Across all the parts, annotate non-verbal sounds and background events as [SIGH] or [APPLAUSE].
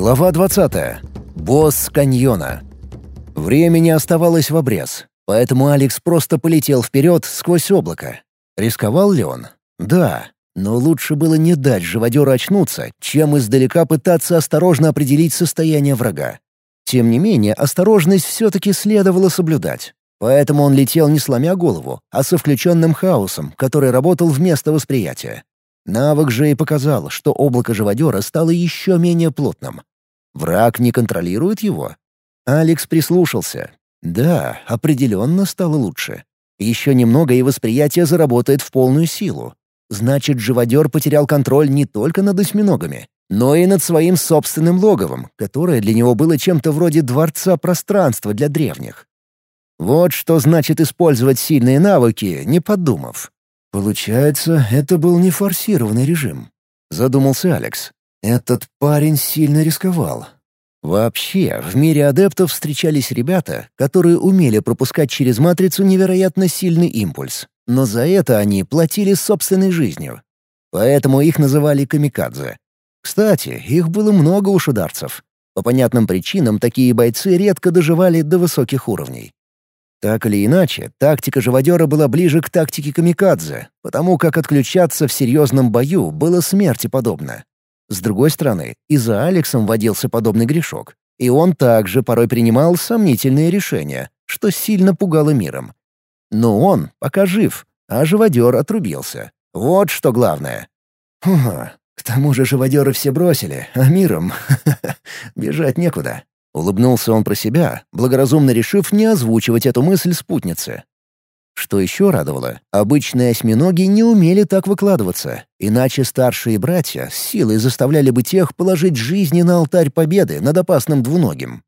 Глава 20. Босс каньона. Времени оставалось в обрез, поэтому Алекс просто полетел вперед сквозь облако. Рисковал ли он? Да, но лучше было не дать живодеру очнуться, чем издалека пытаться осторожно определить состояние врага. Тем не менее, осторожность все-таки следовало соблюдать. Поэтому он летел не сломя голову, а со включенным хаосом, который работал вместо восприятия. Навык же и показал, что облако живодера стало еще менее плотным. Враг не контролирует его? Алекс прислушался. Да, определенно стало лучше. Еще немного, и восприятие заработает в полную силу. Значит, живодер потерял контроль не только над осьминогами, но и над своим собственным логовом, которое для него было чем-то вроде дворца пространства для древних. Вот что значит использовать сильные навыки, не подумав. Получается, это был не форсированный режим, задумался Алекс. Этот парень сильно рисковал. Вообще, в мире адептов встречались ребята, которые умели пропускать через матрицу невероятно сильный импульс, но за это они платили собственной жизнью. Поэтому их называли камикадзе. Кстати, их было много у шударцев. По понятным причинам такие бойцы редко доживали до высоких уровней. Так или иначе, тактика живодера была ближе к тактике камикадзе, потому как отключаться в серьезном бою было смерти подобно. С другой стороны, и за Алексом водился подобный грешок. И он также порой принимал сомнительные решения, что сильно пугало миром. Но он пока жив, а живодер отрубился. Вот что главное. Фу, к тому же живодеры все бросили, а миром [LAUGHS] бежать некуда. Улыбнулся он про себя, благоразумно решив не озвучивать эту мысль спутнице. Что еще радовало, обычные осьминоги не умели так выкладываться, иначе старшие братья с силой заставляли бы тех положить жизни на алтарь победы над опасным двуногим.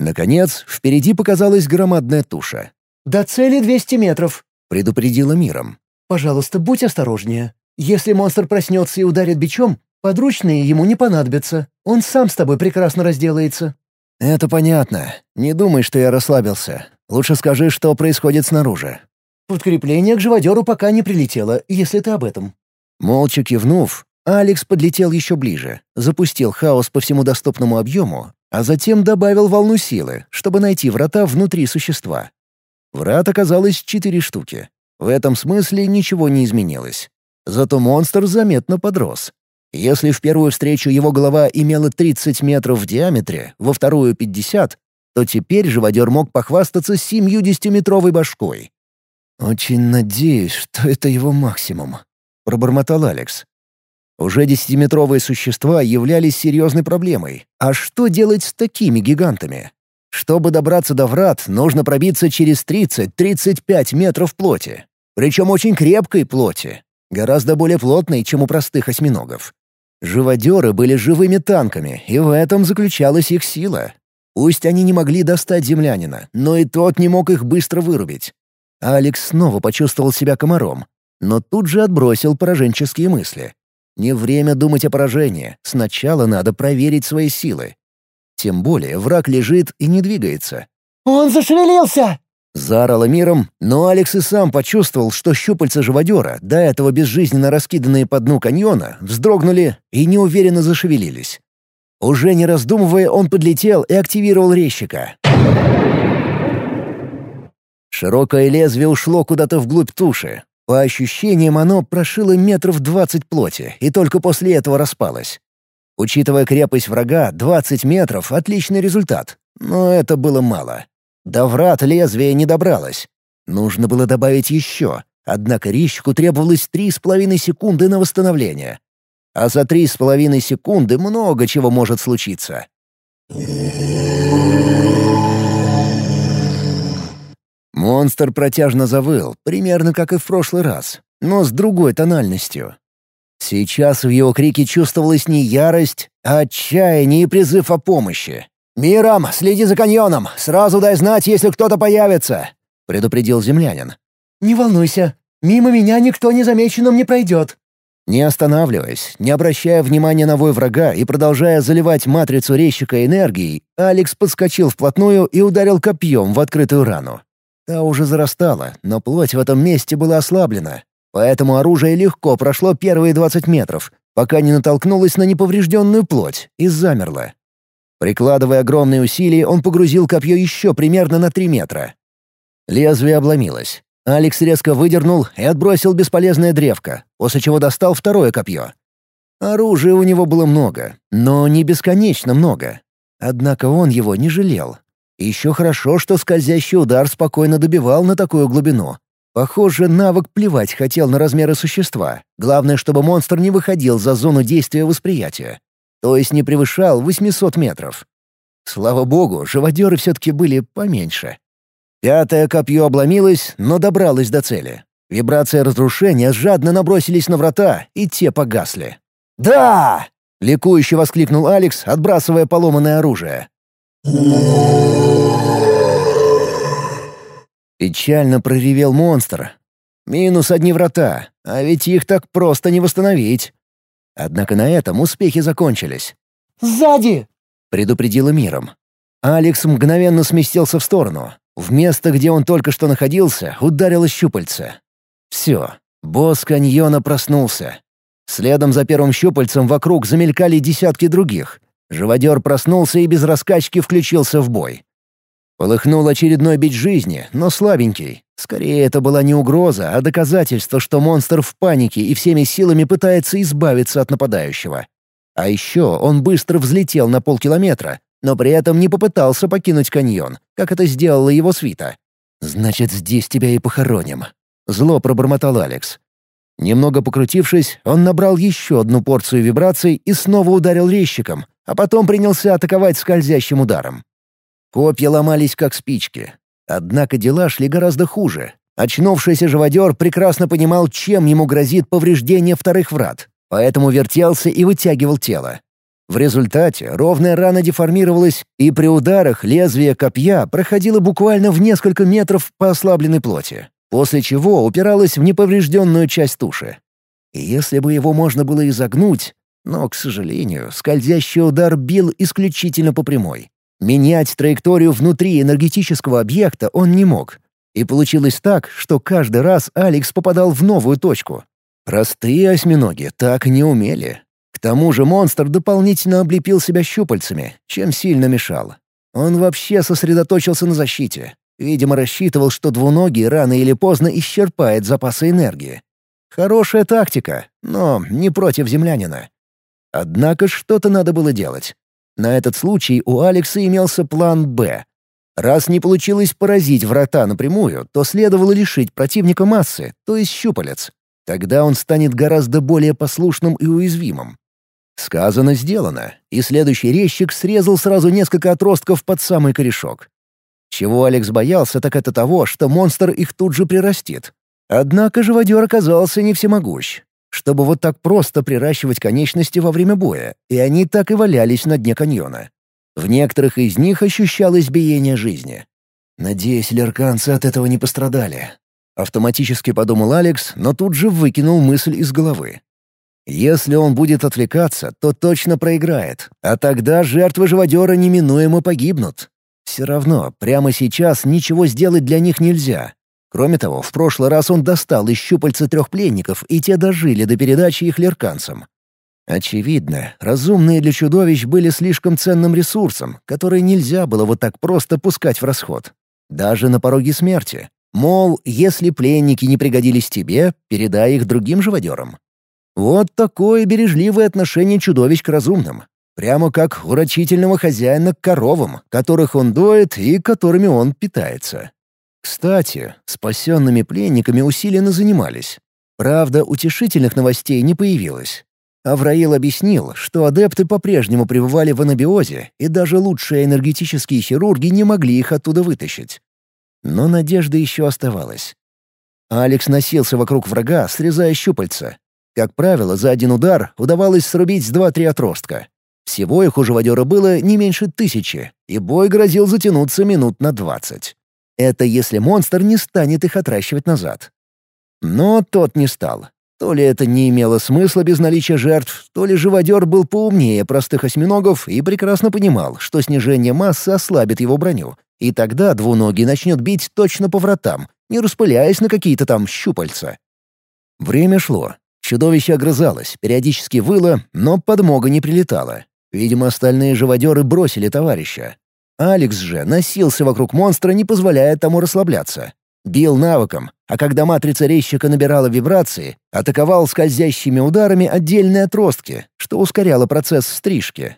Наконец, впереди показалась громадная туша. «До цели 200 метров», — предупредила миром. «Пожалуйста, будь осторожнее. Если монстр проснется и ударит бичом, подручные ему не понадобятся. Он сам с тобой прекрасно разделается». «Это понятно. Не думай, что я расслабился. Лучше скажи, что происходит снаружи». «Подкрепление к живодеру пока не прилетело, если ты об этом». Молча кивнув, Алекс подлетел еще ближе, запустил хаос по всему доступному объему, а затем добавил волну силы, чтобы найти врата внутри существа. Врат оказалось четыре штуки. В этом смысле ничего не изменилось. Зато монстр заметно подрос. Если в первую встречу его голова имела 30 метров в диаметре, во вторую — 50, то теперь живодер мог похвастаться 70-метровой башкой. «Очень надеюсь, что это его максимум», — пробормотал Алекс. Уже десятиметровые существа являлись серьезной проблемой. А что делать с такими гигантами? Чтобы добраться до врат, нужно пробиться через 30-35 метров плоти. Причем очень крепкой плоти. Гораздо более плотной, чем у простых осьминогов. Живодеры были живыми танками, и в этом заключалась их сила. Пусть они не могли достать землянина, но и тот не мог их быстро вырубить. Алекс снова почувствовал себя комаром, но тут же отбросил пораженческие мысли. Не время думать о поражении, сначала надо проверить свои силы. Тем более враг лежит и не двигается. «Он зашевелился!» Заорала миром, но Алекс и сам почувствовал, что щупальца живодера, до этого безжизненно раскиданные по дну каньона, вздрогнули и неуверенно зашевелились. Уже не раздумывая, он подлетел и активировал резчика. Широкое лезвие ушло куда-то вглубь туши. По ощущениям, оно прошило метров двадцать плоти и только после этого распалось. Учитывая крепость врага, 20 метров — отличный результат. Но это было мало. До врат лезвие не добралось. Нужно было добавить еще, однако резчику требовалось три с половиной секунды на восстановление. А за три с половиной секунды много чего может случиться. Монстр протяжно завыл, примерно как и в прошлый раз, но с другой тональностью. Сейчас в его крике чувствовалась не ярость, а отчаяние и призыв о помощи. «Миром, следи за каньоном! Сразу дай знать, если кто-то появится!» — предупредил землянин. «Не волнуйся, мимо меня никто незамеченным не пройдет». Не останавливаясь, не обращая внимания на вой врага и продолжая заливать матрицу резчика энергией, Алекс подскочил вплотную и ударил копьем в открытую рану. Та уже зарастала, но плоть в этом месте была ослаблена, поэтому оружие легко прошло первые 20 метров, пока не натолкнулось на неповрежденную плоть и замерло. Прикладывая огромные усилия, он погрузил копье еще примерно на три метра. Лезвие обломилось. Алекс резко выдернул и отбросил бесполезное древко, после чего достал второе копье. Оружия у него было много, но не бесконечно много. Однако он его не жалел. Еще хорошо, что скользящий удар спокойно добивал на такую глубину. Похоже, навык плевать хотел на размеры существа. Главное, чтобы монстр не выходил за зону действия восприятия. То есть не превышал 800 метров. Слава богу, живодеры все-таки были поменьше. Пятое копье обломилось, но добралось до цели. Вибрация разрушения жадно набросились на врата, и те погасли. «Да!» — ликующе воскликнул Алекс, отбрасывая поломанное оружие. Печально проревел монстр. Минус одни врата, а ведь их так просто не восстановить. Однако на этом успехи закончились. «Сзади!» — предупредила миром. Алекс мгновенно сместился в сторону. В место, где он только что находился, ударило щупальце. Все, босс каньона проснулся. Следом за первым щупальцем вокруг замелькали десятки других. Живодер проснулся и без раскачки включился в бой. Полыхнул очередной бить жизни, но слабенький. Скорее, это была не угроза, а доказательство, что монстр в панике и всеми силами пытается избавиться от нападающего. А еще он быстро взлетел на полкилометра, но при этом не попытался покинуть каньон, как это сделала его свита. «Значит, здесь тебя и похороним», — зло пробормотал Алекс. Немного покрутившись, он набрал еще одну порцию вибраций и снова ударил резчиком, а потом принялся атаковать скользящим ударом. Копья ломались как спички. Однако дела шли гораздо хуже. Очнувшийся живодер прекрасно понимал, чем ему грозит повреждение вторых врат, поэтому вертелся и вытягивал тело. В результате ровная рана деформировалась, и при ударах лезвие копья проходило буквально в несколько метров по ослабленной плоти, после чего упиралось в неповрежденную часть туши. И если бы его можно было изогнуть, но, к сожалению, скользящий удар бил исключительно по прямой. Менять траекторию внутри энергетического объекта он не мог. И получилось так, что каждый раз Алекс попадал в новую точку. Простые осьминоги так не умели. К тому же монстр дополнительно облепил себя щупальцами, чем сильно мешал. Он вообще сосредоточился на защите. Видимо, рассчитывал, что двуногий рано или поздно исчерпает запасы энергии. Хорошая тактика, но не против землянина. Однако что-то надо было делать. На этот случай у Алекса имелся план «Б». Раз не получилось поразить врата напрямую, то следовало лишить противника массы, то есть щупалец. Тогда он станет гораздо более послушным и уязвимым. Сказано, сделано, и следующий резчик срезал сразу несколько отростков под самый корешок. Чего Алекс боялся, так это того, что монстр их тут же прирастит. Однако живодер оказался не всемогущ. Чтобы вот так просто приращивать конечности во время боя, и они так и валялись на дне каньона. В некоторых из них ощущалось биение жизни. «Надеюсь, лерканцы от этого не пострадали», — автоматически подумал Алекс, но тут же выкинул мысль из головы. Если он будет отвлекаться, то точно проиграет, а тогда жертвы живодера неминуемо погибнут. Все равно, прямо сейчас ничего сделать для них нельзя. Кроме того, в прошлый раз он достал из щупальца трех пленников, и те дожили до передачи их лерканцам. Очевидно, разумные для чудовищ были слишком ценным ресурсом, который нельзя было вот так просто пускать в расход. Даже на пороге смерти. Мол, если пленники не пригодились тебе, передай их другим живодерам. Вот такое бережливое отношение чудовищ к разумным. Прямо как урочительного хозяина к коровам, которых он доит и которыми он питается. Кстати, спасенными пленниками усиленно занимались. Правда, утешительных новостей не появилось. Авраил объяснил, что адепты по-прежнему пребывали в анабиозе, и даже лучшие энергетические хирурги не могли их оттуда вытащить. Но надежда еще оставалась. Алекс носился вокруг врага, срезая щупальца, как правило, за один удар удавалось срубить два-три отростка. Всего их у живодера было не меньше тысячи, и бой грозил затянуться минут на двадцать. Это если монстр не станет их отращивать назад. Но тот не стал. То ли это не имело смысла без наличия жертв, то ли живодер был поумнее простых осьминогов и прекрасно понимал, что снижение массы ослабит его броню, и тогда двуногий начнет бить точно по вратам, не распыляясь на какие-то там щупальца. Время шло, Чудовище огрызалось, периодически выло, но подмога не прилетала. Видимо, остальные живодеры бросили товарища. Алекс же носился вокруг монстра, не позволяя тому расслабляться. Бил навыком, а когда матрица резчика набирала вибрации, атаковал скользящими ударами отдельные отростки, что ускоряло процесс стрижки.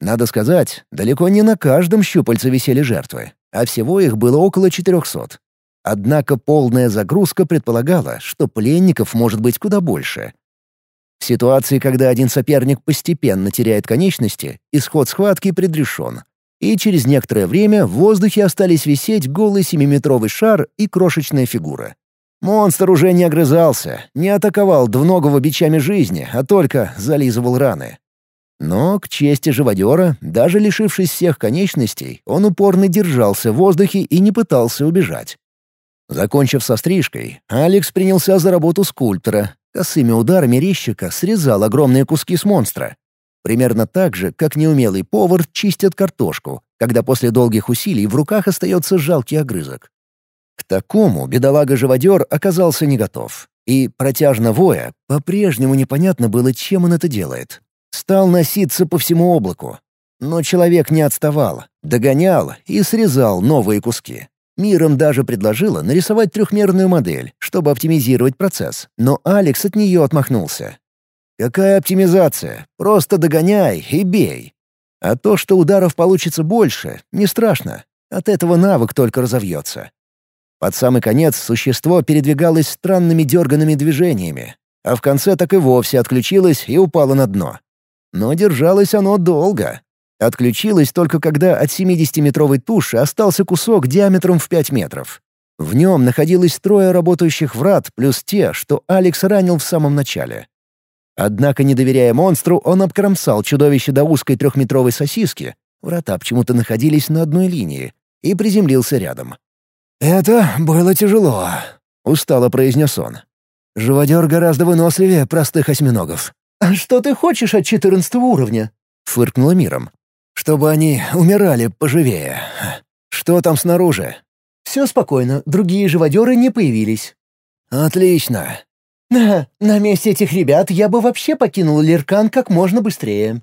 Надо сказать, далеко не на каждом щупальце висели жертвы, а всего их было около 400. Однако полная загрузка предполагала, что пленников может быть куда больше. В ситуации, когда один соперник постепенно теряет конечности, исход схватки предрешен. И через некоторое время в воздухе остались висеть голый семиметровый шар и крошечная фигура. Монстр уже не огрызался, не атаковал двуногого бичами жизни, а только зализывал раны. Но, к чести живодера, даже лишившись всех конечностей, он упорно держался в воздухе и не пытался убежать. Закончив со стрижкой, Алекс принялся за работу скульптора. Косыми ударами резчика срезал огромные куски с монстра. Примерно так же, как неумелый повар чистит картошку, когда после долгих усилий в руках остается жалкий огрызок. К такому бедолага-живодер оказался не готов. И, протяжно воя, по-прежнему непонятно было, чем он это делает. Стал носиться по всему облаку. Но человек не отставал, догонял и срезал новые куски. Миром даже предложила нарисовать трехмерную модель, чтобы оптимизировать процесс, но Алекс от нее отмахнулся. «Какая оптимизация? Просто догоняй и бей!» А то, что ударов получится больше, не страшно. От этого навык только разовьется. Под самый конец существо передвигалось странными дерганными движениями, а в конце так и вовсе отключилось и упало на дно. Но держалось оно долго. Отключилось только когда от 70-метровой туши остался кусок диаметром в 5 метров. В нем находилось трое работающих врат плюс те, что Алекс ранил в самом начале. Однако, не доверяя монстру, он обкромсал чудовище до узкой трехметровой сосиски, врата почему-то находились на одной линии, и приземлился рядом. «Это было тяжело», — устало произнес он. «Живодер гораздо выносливее простых осьминогов. «А что ты хочешь от четырнадцатого уровня?» — фыркнула миром. «Чтобы они умирали поживее. Что там снаружи?» «Все спокойно, другие живодеры не появились». «Отлично». «На, на месте этих ребят я бы вообще покинул Леркан как можно быстрее».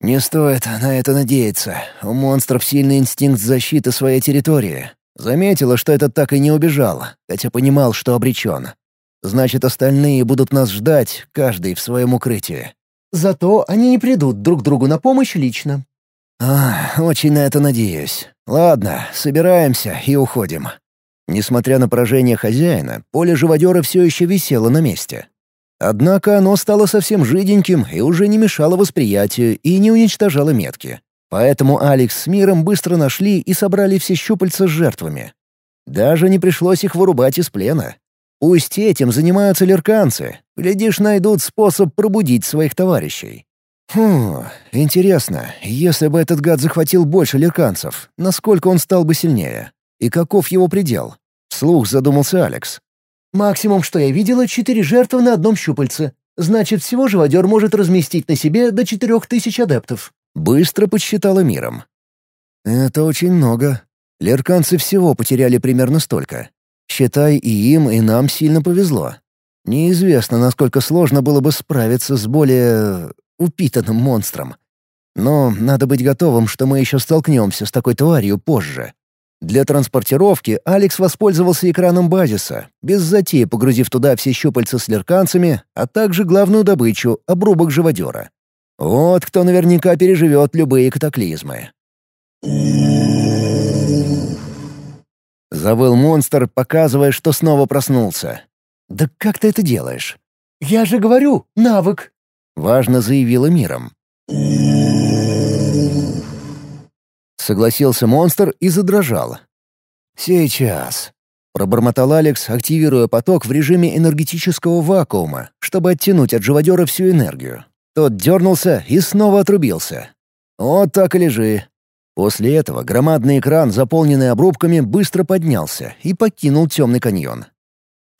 «Не стоит на это надеяться. У монстров сильный инстинкт защиты своей территории. Заметила, что этот так и не убежал, хотя понимал, что обречен. Значит, остальные будут нас ждать, каждый в своем укрытии. Зато они не придут друг другу на помощь лично. Очень на это надеюсь. Ладно, собираемся и уходим. Несмотря на поражение хозяина, поле живодера все еще висело на месте. Однако оно стало совсем жиденьким и уже не мешало восприятию и не уничтожало метки. Поэтому Алекс с Миром быстро нашли и собрали все щупальца с жертвами. Даже не пришлось их вырубать из плена. Пусть этим занимаются лерканцы. Глядишь, найдут способ пробудить своих товарищей. Хм, интересно, если бы этот гад захватил больше лерканцев, насколько он стал бы сильнее? И каков его предел? Слух задумался Алекс. Максимум, что я видела, четыре жертвы на одном щупальце. Значит, всего живодер может разместить на себе до четырех тысяч адептов. Быстро подсчитала миром. Это очень много. Лерканцы всего потеряли примерно столько. Считай, и им, и нам сильно повезло. Неизвестно, насколько сложно было бы справиться с более... упитанным монстром. Но надо быть готовым, что мы еще столкнемся с такой тварью позже. Для транспортировки Алекс воспользовался экраном базиса, без затеи погрузив туда все щупальца с лерканцами, а также главную добычу — обрубок живодера. Вот кто наверняка переживет любые катаклизмы. Завыл монстр, показывая, что снова проснулся. «Да как ты это делаешь?» «Я же говорю, навык!» — важно заявила миром. Согласился монстр и задрожал. «Сейчас», — пробормотал Алекс, активируя поток в режиме энергетического вакуума, чтобы оттянуть от живодера всю энергию. Тот дернулся и снова отрубился. «Вот так и лежи. После этого громадный экран, заполненный обрубками, быстро поднялся и покинул темный каньон.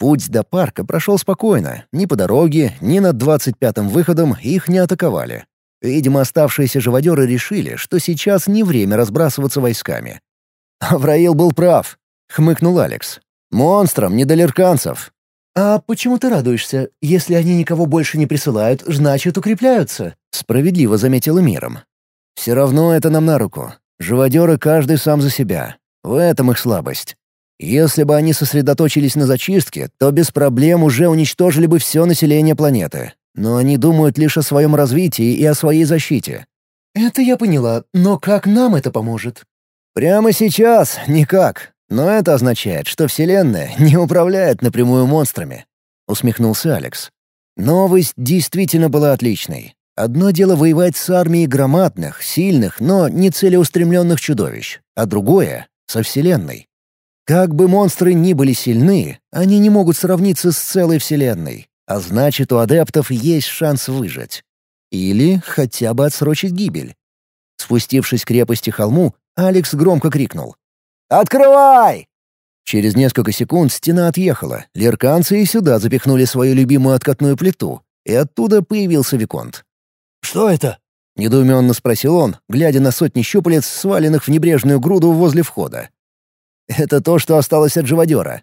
Путь до парка прошел спокойно, ни по дороге, ни над двадцать пятым выходом их не атаковали. Видимо, оставшиеся живодеры решили, что сейчас не время разбрасываться войсками. «Авраил был прав», — хмыкнул Алекс. «Монстрам, не до лерканцев». «А почему ты радуешься? Если они никого больше не присылают, значит, укрепляются», — справедливо заметила миром. Все равно это нам на руку. Живодеры каждый сам за себя. В этом их слабость. Если бы они сосредоточились на зачистке, то без проблем уже уничтожили бы все население планеты. Но они думают лишь о своем развитии и о своей защите. «Это я поняла, но как нам это поможет?» «Прямо сейчас никак. Но это означает, что Вселенная [LAUGHS] не управляет напрямую монстрами», — усмехнулся Алекс. Новость действительно была отличной. Одно дело воевать с армией громадных, сильных, но не целеустремленных чудовищ, а другое — со Вселенной. Как бы монстры ни были сильны, они не могут сравниться с целой Вселенной, а значит, у адептов есть шанс выжить. Или хотя бы отсрочить гибель. Спустившись к крепости холму, Алекс громко крикнул. «Открывай!» Через несколько секунд стена отъехала, лерканцы и сюда запихнули свою любимую откатную плиту, и оттуда появился Виконт. «Что это?» — недоуменно спросил он, глядя на сотни щупалец, сваленных в небрежную груду возле входа. «Это то, что осталось от живодера».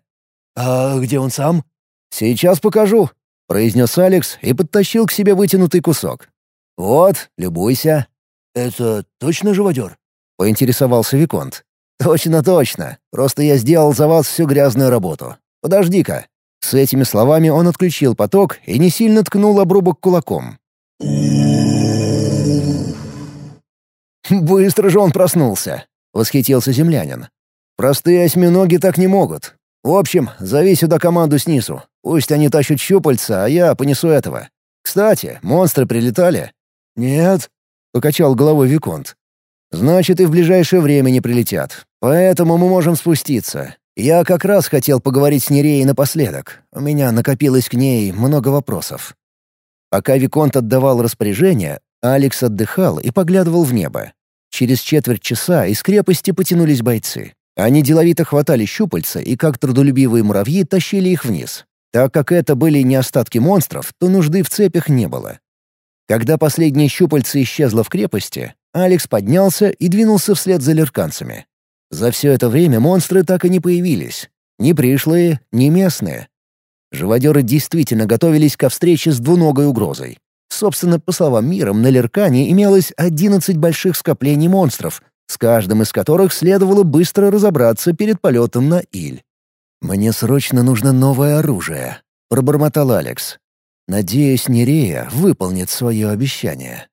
«А где он сам?» «Сейчас покажу», — произнес Алекс и подтащил к себе вытянутый кусок. «Вот, любуйся». «Это точно живодер?» — поинтересовался Виконт. «Точно, точно. Просто я сделал за вас всю грязную работу. Подожди-ка». С этими словами он отключил поток и не сильно ткнул обрубок кулаком. «Быстро же он проснулся», — восхитился землянин. «Простые осьминоги так не могут. В общем, зови сюда команду снизу. Пусть они тащат щупальца, а я понесу этого. Кстати, монстры прилетали?» «Нет», — покачал головой Виконт. «Значит, и в ближайшее время не прилетят. Поэтому мы можем спуститься. Я как раз хотел поговорить с Нереей напоследок. У меня накопилось к ней много вопросов». Пока Виконт отдавал распоряжение, Алекс отдыхал и поглядывал в небо. Через четверть часа из крепости потянулись бойцы. Они деловито хватали щупальца и, как трудолюбивые муравьи, тащили их вниз. Так как это были не остатки монстров, то нужды в цепях не было. Когда последнее щупальце исчезло в крепости, Алекс поднялся и двинулся вслед за лерканцами. За все это время монстры так и не появились. Ни пришлые, ни местные. Живодеры действительно готовились ко встрече с двуногой угрозой. Собственно, по словам Миром, на Леркане имелось 11 больших скоплений монстров, с каждым из которых следовало быстро разобраться перед полетом на Иль. «Мне срочно нужно новое оружие», — пробормотал Алекс. «Надеюсь, Нерея выполнит свое обещание».